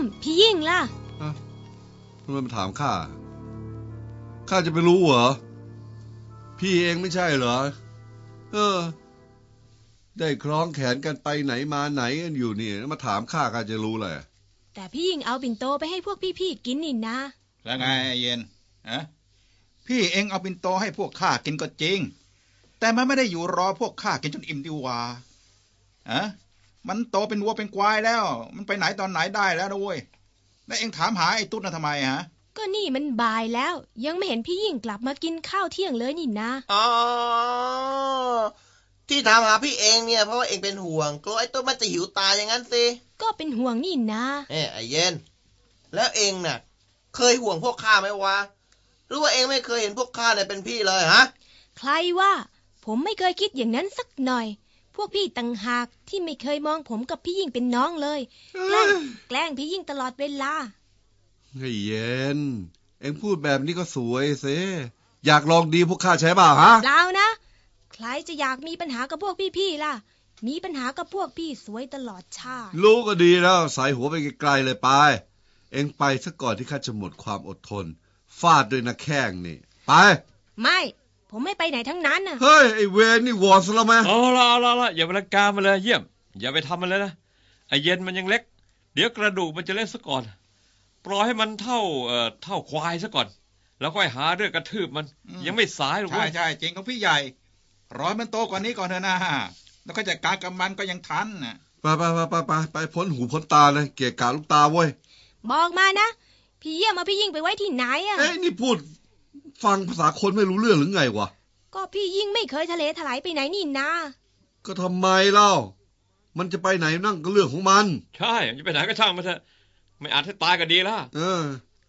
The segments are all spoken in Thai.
ม พี่ยิ่งล่ะทำไมมาถามข้า ข้าจะไปรู้เหรอ พี่เองไม่ใช่เหรอ เออ ได้คล้องแขนกันไปไหนมาไหนกันอยู่นี่แล้วมาถามข้าข้าจะรู้เลยแต่พี่ยิ่งเอาปิ่นโตไปให้พวกพี่ๆกินนี่นะ แล้วไงไอ้เย็นอะพี่เองเอาปินโตให้พวกข้ากินก็จริง แต่มันไม่ได้อยู่รอพวกข้ากินจนอิ่มดีหว่าอะ มันโตเป็นวัวเป็นควายแล้ว มันไปไหนตอนไหนได้แล้วนะเว้ยแล้วเองถามหาไอ้ตุ๊ดน่ะทำไมฮะ ก็นี่มันบ่ายแล้ว ยังไม่เห็นพี่ยิ่งกลับมากินข้าวเที่ยงเลยนี่นะอ๋อที่ถามหาพี่เองเนี่ยเพราะว่าเองเป็นห่วงกลัวไอ้ต้นมันจะหิวตายอย่างนั้นสิก็เป็นห่วงนี่นะเอ้ไอ้เย็น แล้วเองน่ะ เคยห่วงพวกข้าไหมวะหรือว่าเองไม่เคยเห็นพวกข้าเนี่ยเป็นพี่เลยฮะ ใครว่า ผมไม่เคยคิดอย่างนั้นสักหน่อยพ วกพี่ต่างหากที่ไม่เคยมองผมกับพี่ยิ่งเป็นน้องเลย แกล้งแกล้งพี่ยิ่งตลอดเวลาไอ้เย็น เอ็งพูดแบบนี้ก็สวยเซอยากลองดีพวกข้าใช่เปล่าฮะเปล่านะ ใครจะอยากมีปัญหากับพวกพี่ๆล่ะ มีปัญหากับพวกพี่สวยตลอดชาติ รู้ก็ดีแล้วใส่หัวไปไกลๆเลยไป เอ็งไปซะก่อนที่ข้าจะหมดความอดทน ฟาดด้วยนะแข้งนี่ ไป ไม่ ผมไม่ไปไหนทั้งนั้นน่ะ เฮ้ย ไอ้เวนนี่วอนซะแล้วไหมเอาละเอาละเอาละอย่าไปรังกามันเลยเยี่ยม อย่าไปทำมันเลยนะไอเย็นมันยังเล็ก เดี๋ยวกระดูกมันจะเล็กซะก่อน ปล่อยให้มันเท่าเอ่อเท่าควายซะก่อน แล้วค่อยหาเรื่องกระทืบมัน อืม ยังไม่สายหรอกใช่เว้ยใช่จริงของพี่ใหญ่ ร้อยมันโตกว่านี้ก่อนเถอะนะแล้วก็จัดการกับมันก็ยังทันนะไปไปไปไปไปไปพ้นหูพ้นตาเลย เกะกะลูกตาเว้ย บอกมานะ พี่เยี่ยมเอาพี่ยิ่งไปไว้ที่ไหนอะ เอ้ยนี่พูด ฟังภาษาคนไม่รู้เรื่องหรือไงวะ ก็พี่ยิ่งไม่เคยทะเลถลายไปไหนนี่นะก็ทำไมเล่า มันจะไปไหนนั่งก็เรื่องของมัน ใช่จะไปไหนก็ช่างมันเถอะ ไม่อาจให้ตายก็ดีแล้วเออ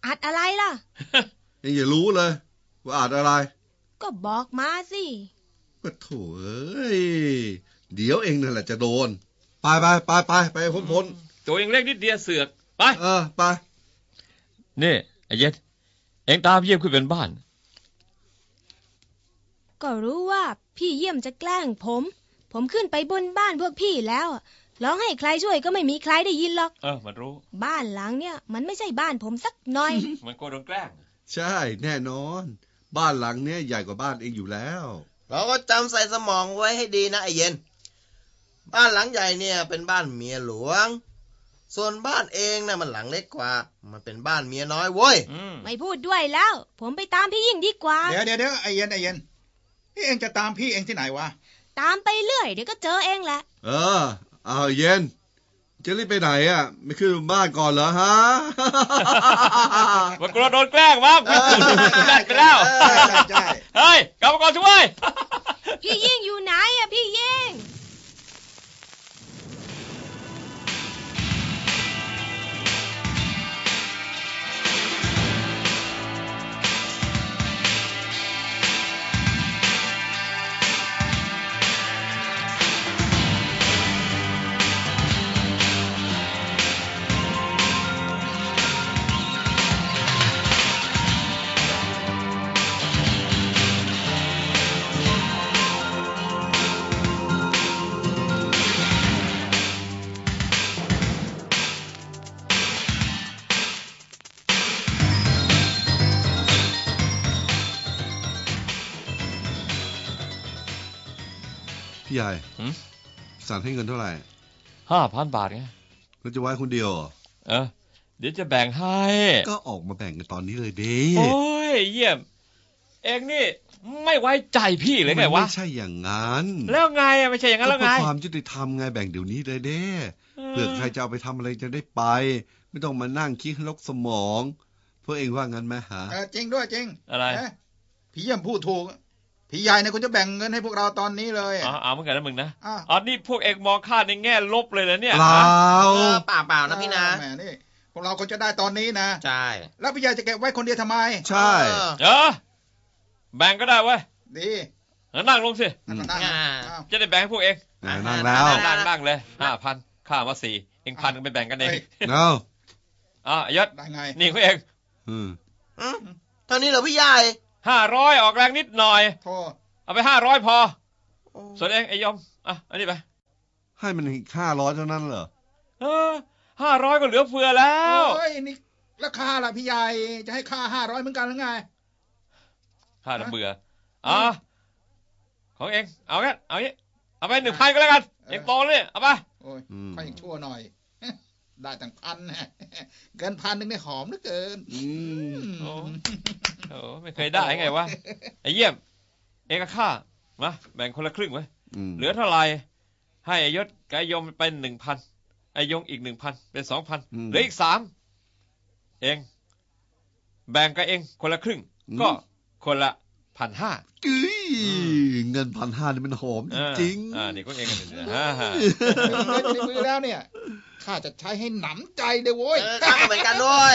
อัดอะไรล่ะเองอย่ารู้เลย ว่าอาจอะไร ก็บอกมาสิก็โถเอ้ย เดี๋ยวเองนั่นแหละจะโดน ไปไปไปไปไปพ้นพ้นตัวเองเล็กนิดเดียวเสือก ไป เออ ไป นี่ไอเย็นเองตามเยี่ยมขึ้นเป็นบ้าน ก็รู้ว่าพี่เยี่ยมจะแกล้งผม ผมขึ้นไปบนบ้านพวกพี่แล้วอะร้องให้ใครช่วยก็ไม่มีใครได้ยินหรอก เออ มันรู้ บ้านหลังเนี่ย มันไม่ใช่บ้านผมสักหน่อย มันก็โดนแกล้ง ใช่แน่นอน บ้านหลังเนี้ยใหญ่กว่าบ้านเองอยู่แล้ว เราก็จำใส่สมองไว้ให้ดีนะไอ้เย็น บ้านหลังใหญ่เนี่ยเป็นบ้านเมียหลวง ส่วนบ้านเองนะมันหลังเล็กกว่า มันเป็นบ้านเมียน้อยเว้ยอืมไม่พูดด้วยแล้ว ผมไปตามพี่ยิ่งดีกว่า เดี๋ยวเดี๋ยวเดี๋ยวไอ้เย็นไอ้เย็น นี่เองจะตามพี่เองที่ไหนวะ ตามไปเรื่อยเดี๋ยวก็เจอเองแหละ เออ เอาเย็น จะรีบไปไหนอะ ไม่ขึ้นบ้านก่อนเหรอฮะมันกลัวโดนแกล้งมั้งได้ไปแล้วใช่ใช่ใช่เฮ้ยกลับมาก่อนช่วย พี่ยิ่งอยู่ไหนอะพี่ยิ่ง หญ่หืมสั่งให้เงินเท่าไหร่ห้าพันบาทไงเราจะไว้คนเดียวเหรอเออเดี๋ยวจะแบ่งให้ ก็ออกมาแบ่งกันตอนนี้เลยเด้โอ้ยเยี่ยม เองนี่ไม่ไว้ใจพี่เลยไงมันวะไม่ใช่อย่างนั้น แล้วไงอะไม่ใช่อย่างนั้นก็แล้วเพื่ไงอความยุติธรรมไงแบ่งเดี๋ยวนี้เลยเด้เผื่อใครจะเอาไปทำอะไรจะได้ไป ไม่ต้องมานั่งคิดให้ลกสมองพวกเองว่างั้นไหมฮะเออจริงด้วยจริงอะไรเอ๊ะพี่เยี่ยมพูดถูก พี่ใหญ่เนี่ยคุณจะแบ่งเงินให้พวกเราตอนนี้เลยอ๋อเอาเหมือนกันนะมึงนะอะอ๋อนี่พวกเองมองข้าในแง่ลบเลยนะเนี่ยเปล่าเออเปล่าเปล่านะพี่นะแหมนี่พวกเราก็จะได้ตอนนี้นะใช่แล้วพี่ใหญ่จะเก็บไว้คนเดียวทำไม ใช่เออเออแบ่งก็ได้เว้ยดีงั้นนั่งลงสินั่นก็นั่งอ่าอ้าวจะได้แบ่งให้พวกเองอ่านั่งแล้วนั่งนั่งเลยห้าพันค่ามาสี่เองพันก็ไปแบ่งกันเองเฮ้ยเอาอะยศได้ไงนี่ของเองอืมอืมเท่านี้เหรอพี่ใหญ่ ห้าร้อยออกแรงนิดหน่อย โทษ เอาไปห้าร้อยพอโอ้ส่วนเองไอ้ยอม อะ อันนี้ไป ให้มันอีกห้าร้อยเท่านั้นเหรอ เออห้าร้อยก็เหลือเฟือแล้ว โอ้ยนี่ราคาล่ะพี่ใหญ่จะให้ค่าห้าร้อยเหมือนกันหรือไง ข้าน่ะเบื่อ อะ ของเอง เอางั้นเอางี้ เอาไปหนึ่งพันก็แล้วกัน เออเองโตแล้วเนี่ยเอาไป โอ้ยอืม ค่อยยังชั่วหน่อย ได้ตั้งพันแน่เกินพันหนึ่งได้หอมเหลือเกินอืม โอ้ โอ้ไม่เคยได้ไงวะไอ้เยี่ยม เองกับข้ามาแบ่งคนละครึ่งไว้มเหลือเท่าไหร่ให้ไอ้ยศกับไอ้ยมไปหนึ่งพันไอ้ยงอีกหนึ่งพันเป็นสองพันมเหลืออีกสามเอง แบ่งกับเองคนละครึ่งอืมก็คนละพันห้าจื้ยเงินพันห้านี่มันหอมจริงๆอ่านี่ก็เองกันเนี่ยฮ่าฮ่าเงินอยู่ในมือแล้วเนี่ยข้าจะใช้ให้หนำใจเลยโว้ยเออข้าก็เหมือนกันด้วย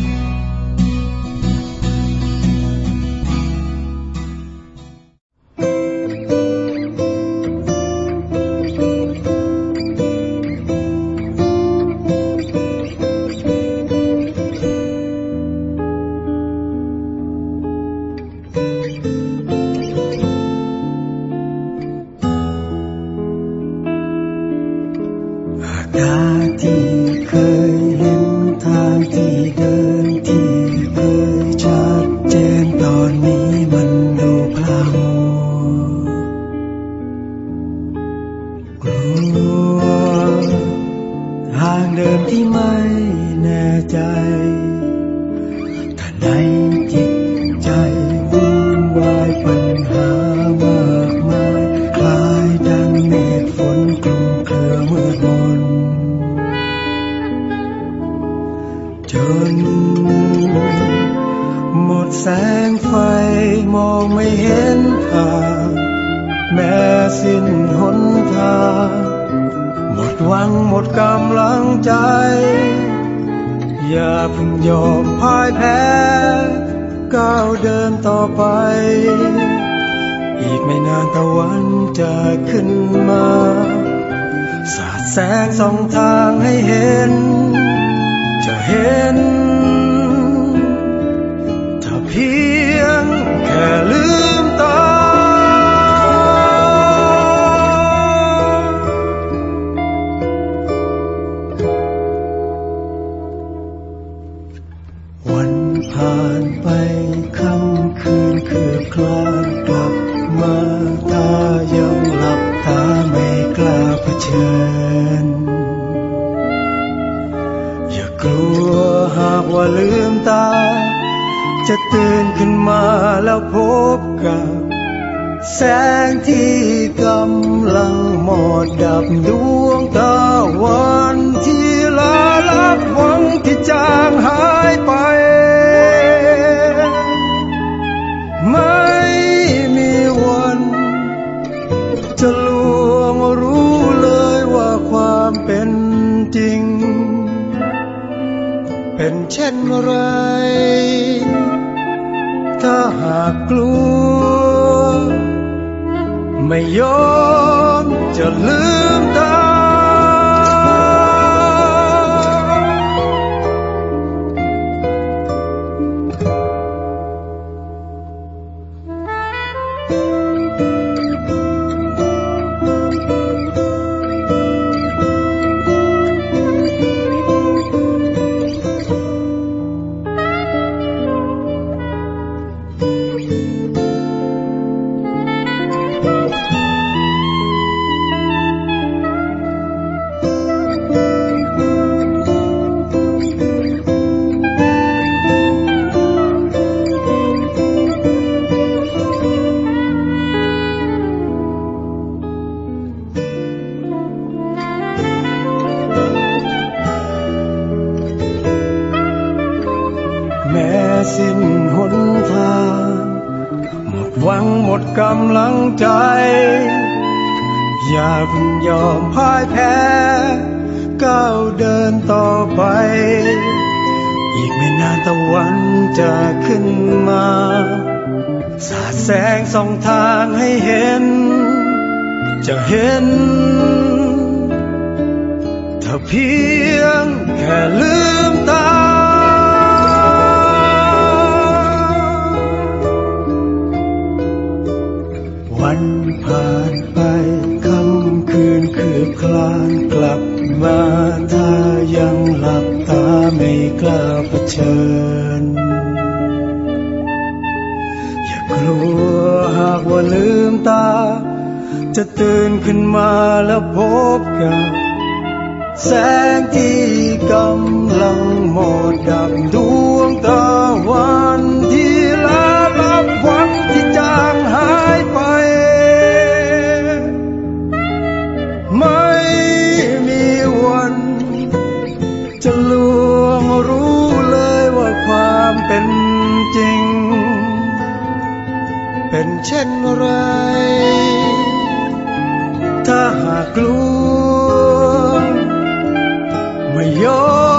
ก้าวเดินต่อไป อีกไม่นานตะวันจะขึ้นมา สาดแสงสองทางให้เห็น จะเห็น ถ้าเพียงแค่ลื จะตื่นขึ้นมาแล้วพบกับ แสงที่กำลังหมดดับดวงตาวันที่ลาลับหวังที่จางหายไป ไม่มีวัน จะลวงรู้เลยว่าความเป็นจริง เป็นเช่นไร ถ้าหากกลัว ไม่ยอมจะลืม ส่องทางให้เห็น จะเห็น ถ้าเพียงแค่ลืมตา วันผ่านไปค่ำคืนคืบคลานกลับมาถ้ายังหลับตาไม่กล้าเผชิญ ว่าลืมตา จะตื่นขึ้นมาแล้วพบกับ แสงที่กำลังหมดดับดวงตะวันที่ลาลับหวังที่จางหาย เป็นเช่นไร ถ้าหากกลัวไม่ยอม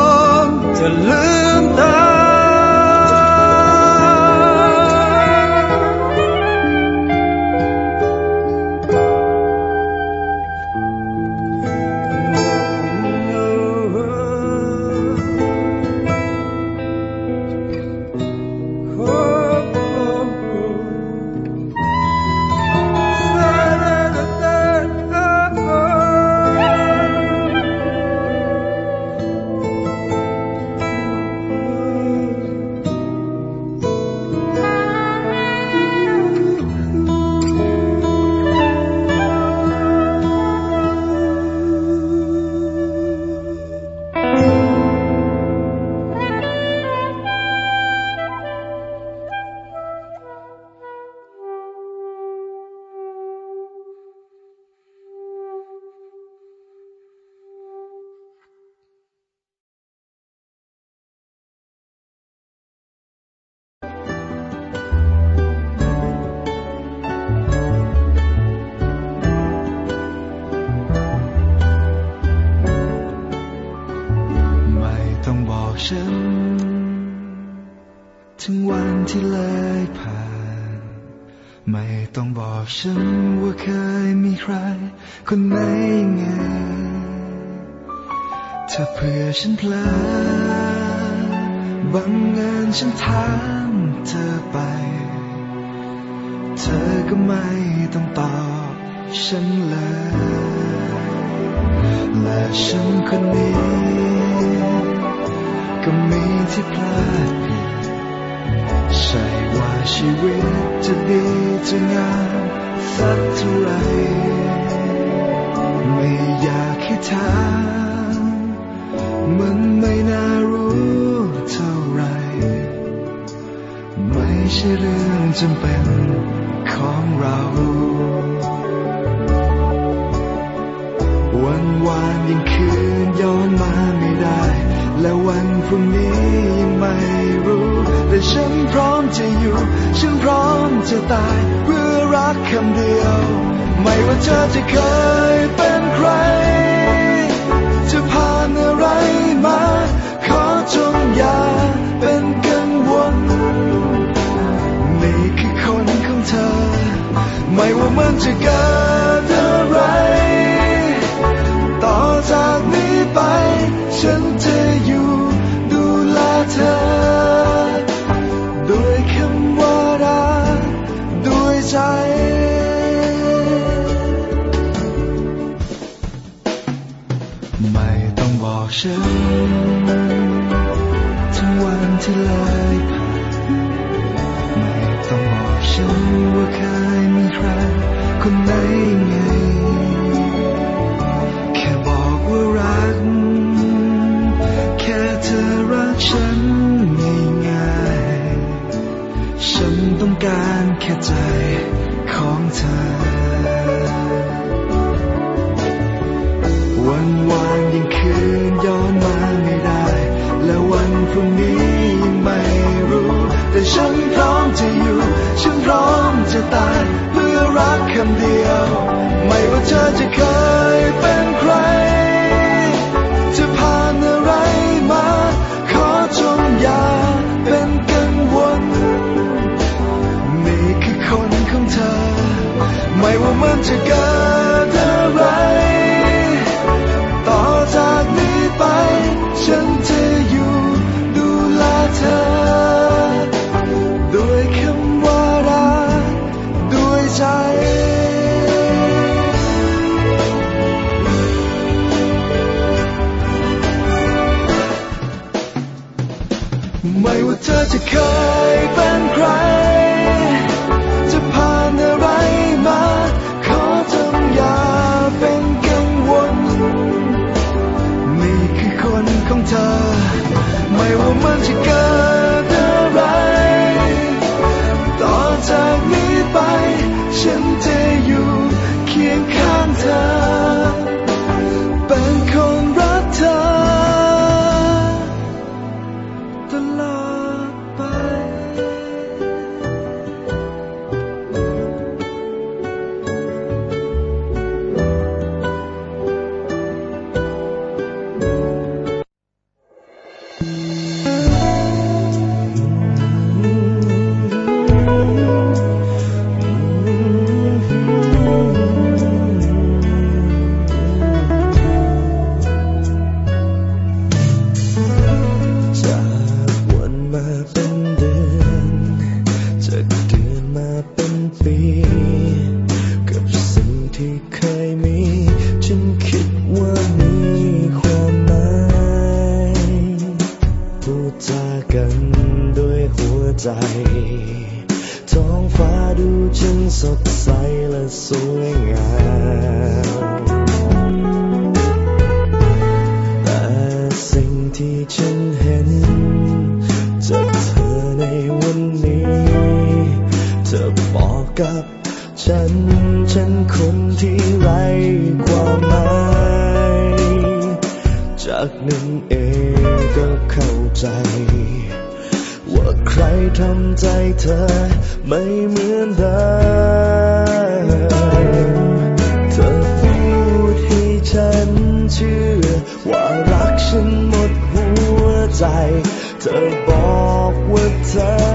ถึงวันที่เลยผ่าน ไม่ต้องบอกฉันว่าเคยมีใคร คนไหนไง ถ้าเผื่อฉันเพลอบังเอิญฉันถามเธอไป เธอก็ไม่ต้องตอบฉันเลย และฉันคนนี้ ก็มีที่พลาด ใช่ว่าชีวิตจะดีจะงามสักเท่าไร ไม่อยากให้ถามมันไม่น่ารู้เท่าไร ไม่ใช่เรื่องจำเป็นของเรา วันวานยังคืนย้อนมาไม่ได้ และวันพรุ่งนี้ ฉันพร้อมจะอยู่ ฉันพร้อมจะตายเพื่อรักคำเดียว ไม่ว่าเธอจะเคยเป็นใคร จะผ่านอะไรมา ขอจงอย่าเป็นกังวลนี่คือคนของเธอ ไม่ว่ามันจะเกิด เคยมีใครคนไหน ว่าใครทำใจเธอไม่เหมือนเดิมเธอพูดให้ฉันเชื่อ ว่ารักฉันหมดหัวใจ เธอบอกว่าเธอ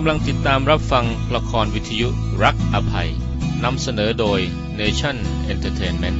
กำลังติดตามรับฟังละครวิทยุรักอภัยนำเสนอโดย Nation Entertainment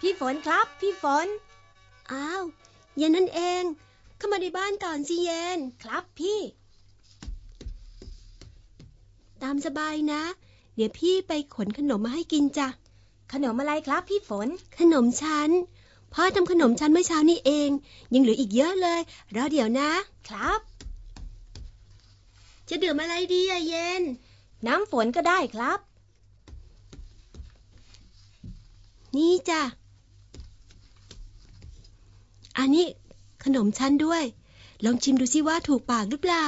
พี่ฝนครับ พี่ฝน อ้าวเย็นนั่นเอง เข้ามาในบ้านก่อนสิเย็น ครับพี่ ตามสบายนะ เดี๋ยวพี่ไปขนขนมมาให้กินจ้ะ ขนมอะไรครับพี่ฝน ขนมชั้น พ่อทำขนมชั้นเมื่อเช้านี้เอง ยังเหลืออีกเยอะเลย รอเดี๋ยวนะ ครับ จะดื่มอะไรดีอะเย็น น้ำฝนก็ได้ครับ นี่จ้ะ อันนี้ขนมชั้นด้วย ลองชิมดูสิว่าถูกปากหรือเปล่า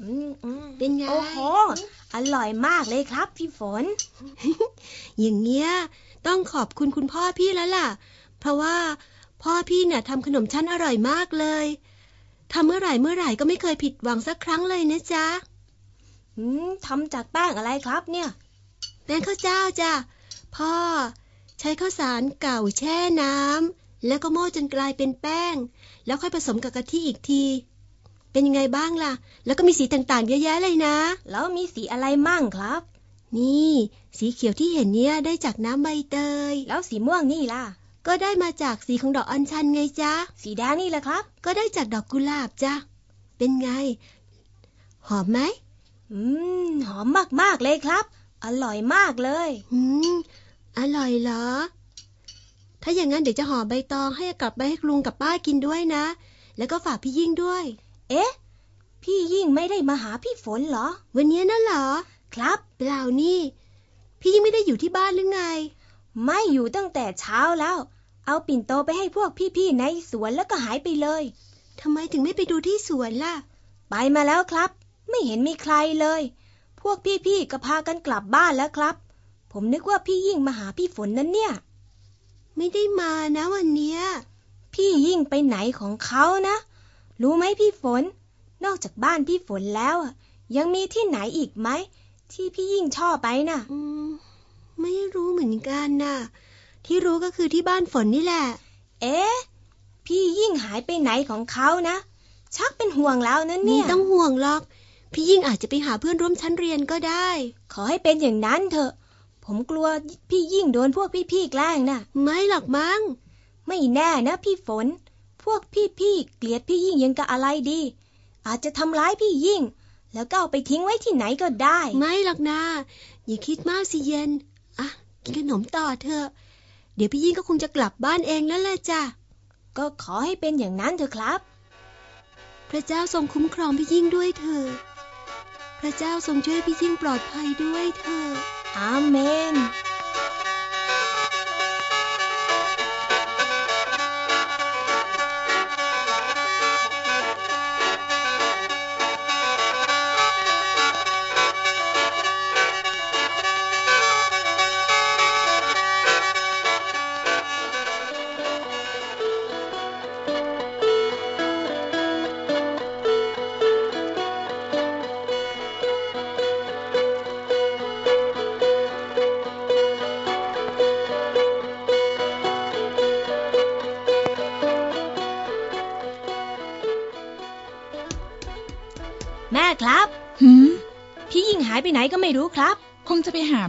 อืมอืมเป็นไง โอ้โห อร่อยมากเลยครับพี่ฝน อย่างเงี้ย ต้องขอบคุณคุณพ่อพี่แล้วล่ะ เพราะว่าพ่อพี่เนี่ยทำขนมชั้นอร่อยมากเลยทำเมื่อไหร่เมื่อไหร่ก็ไม่เคยผิดหวังสักครั้งเลยนะจ๊ะอืมทำจากแป้งอะไรครับเนี่ย แป้งข้าวเจ้าจ้ะ พ่อ ใช้ข้าวสารเก่าแช่น้ำ แล้วก็โม่จนกลายเป็นแป้ง แล้วค่อยผสมกับกะทิอีกที เป็นยังไงบ้างล่ะ แล้วก็มีสีต่างๆ เยอะแยะเลยนะ แล้วมีสีอะไรมั่งครับ นี่ สีเขียวที่เห็นเนี่ยได้จากน้ำใบเตย แล้วสีม่วงนี่ล่ะ ก็ได้มาจากสีของดอกอัญชันไงจ๊ะ สีแดงนี่แหละครับ ก็ได้จากดอกกุหลาบจ้ะ เป็นไง หอมไหม อืม หอมมากๆเลยครับ อร่อยมากเลย อืม อร่อยเหรอ ถ้าอย่างนั้นเดี๋ยวจะห่อใบตองให้กลับไปให้ลุงกับป้ากินด้วยนะ แล้วก็ฝากพี่ยิ่งด้วย เอ๊ะ พี่ยิ่งไม่ได้มาหาพี่ฝนเหรอ วันนี้นั่นเหรอ ครับ เปล่านี่ พี่ยิ่งไม่ได้อยู่ที่บ้านหรือไง ไม่อยู่ตั้งแต่เช้าแล้ว เอาปิ่นโตไปให้พวกพี่ๆในสวนแล้วก็หายไปเลยทำไมถึงไม่ไปดูที่สวนล่ะ ไปมาแล้วครับ ไม่เห็นมีใครเลย พวกพี่ๆก็พากันกลับบ้านแล้วครับ ผมนึกว่าพี่ยิ่งมาหาพี่ฝนนั้นเนี่ย ไม่ได้มานะวันเนี้ย พี่ยิ่งไปไหนของเขานะ รู้ไหมพี่ฝน นอกจากบ้านพี่ฝนแล้วอะยังมีที่ไหนอีกไหม ที่พี่ยิ่งชอบไปน่ะ อืม ไม่รู้เหมือนกันน่ะ ที่รู้ก็คือที่บ้านฝนนี่แหละ เอ๊ะ พี่ยิ่งหายไปไหนของเขานะ ชักเป็นห่วงแล้วนะไม่เนี่ยต้องห่วงหรอก พี่ยิ่งอาจจะไปหาเพื่อนร่วมชั้นเรียนก็ได้ ขอให้เป็นอย่างนั้นเถอะ ผมกลัวพี่ยิ่งโดนพวกพี่ๆแกล้งน่ะ ไม่หรอกมั้ง ไม่แน่นะพี่ฝน พวกพี่ๆเกลียดพี่ยิ่งยังกับอะไรดี อาจจะทำร้ายพี่ยิ่ง แล้วก็เอาไปทิ้งไว้ที่ไหนก็ได้ ไม่หรอกนะอย่าคิดมากสิเย็น อะ กินขนมต่อเถอะ เดี๋ยวพี่ยิ่งก็คงจะกลับบ้านเองนั่นแหละจ้ะ ก็ขอให้เป็นอย่างนั้นเถอะครับ พระเจ้าทรงคุ้มครองพี่ยิ่งด้วยเถอะพระเจ้าทรงช่วยพี่ยิ่งปลอดภัยด้วยเถอะ อ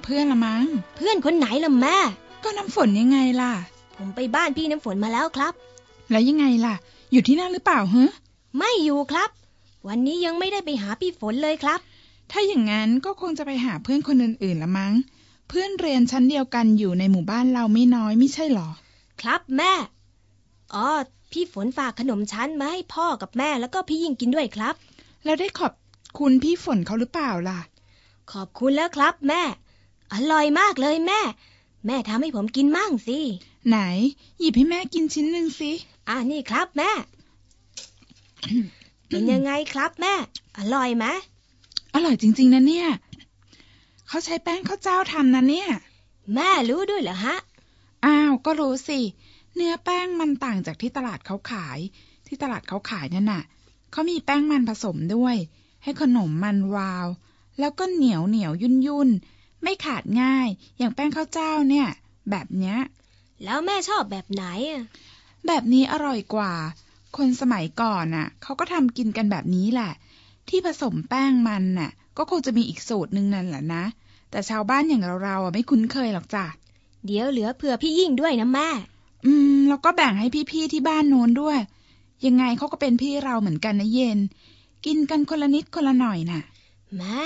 เพื่อนละมั้ง เพื่อนคนไหนล่ะแม่ ก็น้ำฝนยังไงล่ะ ผมไปบ้านพี่น้ำฝนมาแล้วครับ แล้วยังไงล่ะ อยู่ที่นั่นหรือเปล่าฮะไม่อยู่ครับ วันนี้ยังไม่ได้ไปหาพี่ฝนเลยครับ ถ้าอย่างนั้นก็คงจะไปหาเพื่อนคนอื่นๆละมั้ง เพื่อนเรียนชั้นเดียวกันอยู่ในหมู่บ้านเราไม่น้อยไม่ใช่หรอ ครับแม่ อ๋อ พี่ฝนฝากขนมชั้นมาให้พ่อกับแม่แล้วก็พี่ยิ่งกินด้วยครับ แล้วได้ขอบคุณพี่ฝนเขาหรือเปล่าล่ะ ขอบคุณแล้วครับแม่ อร่อยมากเลยแม่ แม่ทำให้ผมกินมั่งสิ ไหน หยิบให้แม่กินชิ้นหนึ่งสิอ่านี่ครับแม่ เป็นยังไงครับแม่ อร่อยไหมอร่อยจริง ๆนะเนี่ย เขาใช้แป้งข้าวเจ้าทำนะเนี่ย แม่รู้ด้วยเหรอฮะ อ้าวก็รู้สิ เนื้อแป้งมันต่างจากที่ตลาดเขาขาย ที่ตลาดเขาขายนั่นน่ะ เขามีแป้งมันผสมด้วย ให้ขนมมันวาว แล้วก็เหนียวเหนียวยุ่นยุ่น ไม่ขาดง่าย อย่างแป้งข้าวเจ้าเนี่ย แบบเนี้ย แล้วแม่ชอบแบบไหนอะแบบนี้อร่อยกว่า คนสมัยก่อนน่ะเขาก็ทำกินกันแบบนี้แหละ ที่ผสมแป้งมันน่ะ ก็คงจะมีอีกสูตรหนึ่งนั่นแหละนะ แต่ชาวบ้านอย่างเราๆอะไม่คุ้นเคยหรอกจ้ะ เดี๋ยวเหลือเผื่อพี่ยิ่งด้วยนะแม่ อืม แล้วก็แบ่งให้พี่ๆที่บ้านโน้นด้วย ยังไงเขาก็เป็นพี่เราเหมือนกันนะเย็น กินกันคนละนิดคนละหน่อยน่ะ แม่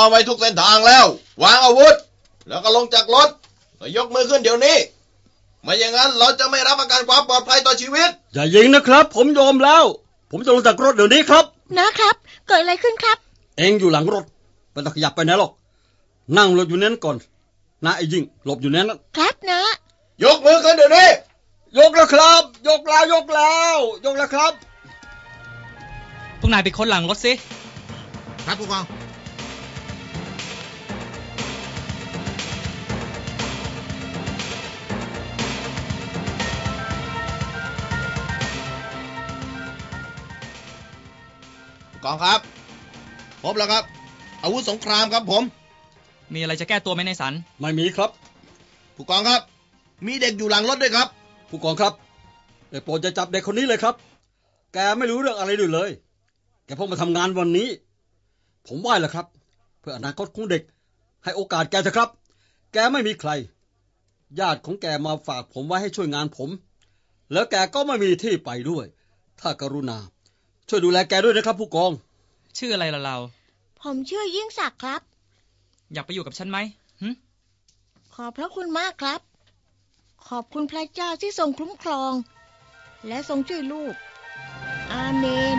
อไว้ทุกเส้นทางแล้ว วางอาวุธ แล้วก็ลงจากรถแล้วยกมือขึ้นเดี๋ยวนี้ ไม่อย่างนั้นเราจะไม่รับประกันความปลอดภัยต่อชีวิต อย่ายิงนะครับ ผมยอมแล้ว ผมจะลงจากรถเดี๋ยวนี้ครับ นะครับ เกิดอะไรขึ้นครับ เองอยู่หลังรถไม่ต้องขยับไปไหนหรอก นั่งหลบอยู่นั้นก่อนนะไอ้ยิงหลบอยู่นั้นครับนะ ยกมือขึ้นเดี๋ยวนี้ ยกแล้วครับ ยกแล้วยกแล้ว ยกแล้วครับพวกนายไปค้นหลังรถสิครับผู้กอง กองครับ พบแล้วครับ อาวุธสงครามครับผม มีอะไรจะแก้ตัวไหมในายสัน ไม่มีครับ ผู้กองครับ มีเด็กอยู่หลังรถด้วยครับ ผู้กองครับได้โปรดจะจับเด็กคนนี้เลยครับ แกไม่รู้เรื่องอะไรด้วยเลย แกเพิ่งมาทำงานวันนี้ ผมไหว้แล้วครับ เพื่ออนาคตของเด็ก ให้โอกาสแกเถอะครับ แกไม่มีใคร ญาติของแกมาฝากผมไว้ให้ช่วยงานผม แล้วแกก็ไม่มีที่ไปด้วย ถ้ากรุณา ช่วยดูแลแกด้วยนะครับ ผู้กอง ชื่ออะไรล่ะเรา ผมชื่อยิ่งศักดิ์ครับ อยากไปอยู่กับฉันไหมหึขอบพระคุณมากครับ ขอบคุณพระเจ้าที่ทรงคุ้มครอง และทรงช่วยลูก อาเมน